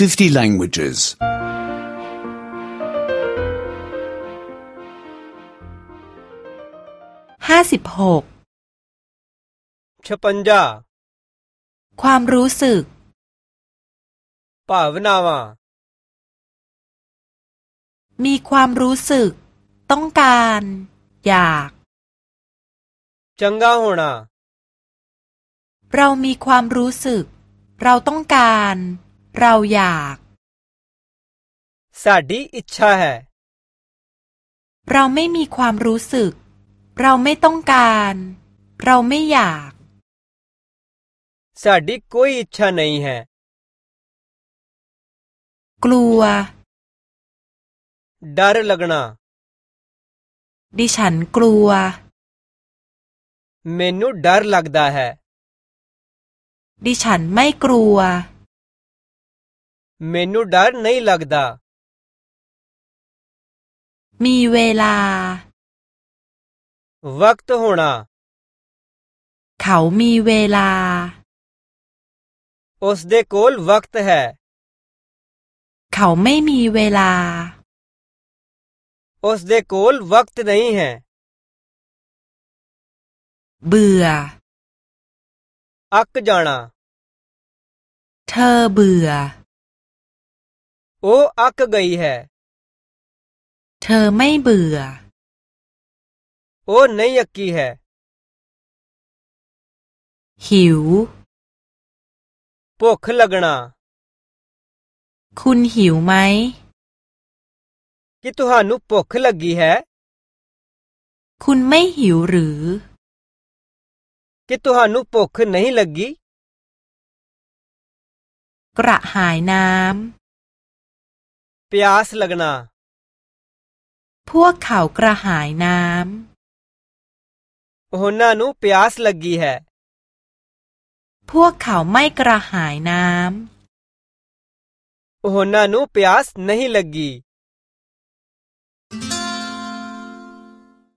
50 languages. 56 छपंजा ความรู้สึกปาวนาวามีความรู้สึก ต้องการ อยาก चंगा होना เรามีความรู้สึก เราต้องการ เราอยาก साडी इच्छा है เราไม่มีความรู้สึก เราไม่ต้องการ เราไม่อยาก साडी कोई इच्छा नहीं है กลัวดาร์ลักนาดิฉันกลัว मेनू डर लगता है ดิฉันไม่กลัว ਮੈਨੂੰ ਡਰ ਨਹੀਂ ਲੱਗਦਾ มีเวลา ਵਕਤ ਹੋਣਾ เขามีเวลา ਉਸ ਦੇ ਕੋਲ ਵਕਤ ਹੈ เขาไม่มีเวลา ਉਸ ਦੇ ਕੋਲ ਵਕਤ ਨਹੀਂ ਹੈ เบื่อ ਅੱਕ ਜਾਣਾ เธอเบื่อ โอ้อักเกยแฮเธอไม่เบื่อ โอ้นยักกี่เหหิวปวกลกนาคุณหิวไหมคิตุฮานุปวกลกีแฮคุณไม่หิวหรือคิตุฮานุปวกไม่ลกีกระหายน้ำ ਲੱਗਣਾ ำ พวกเขากระหายน้ ਉਹਨਾਂ ਨੂੰ ਪਿਆਸ ਲੱਗੀ ਹੈ ำ พวกเขาไม่กระหายน้ ਉਹਨਾਂ ਨੂੰ ਪਿਆਸ ਨਹੀਂ ਲੱਗੀ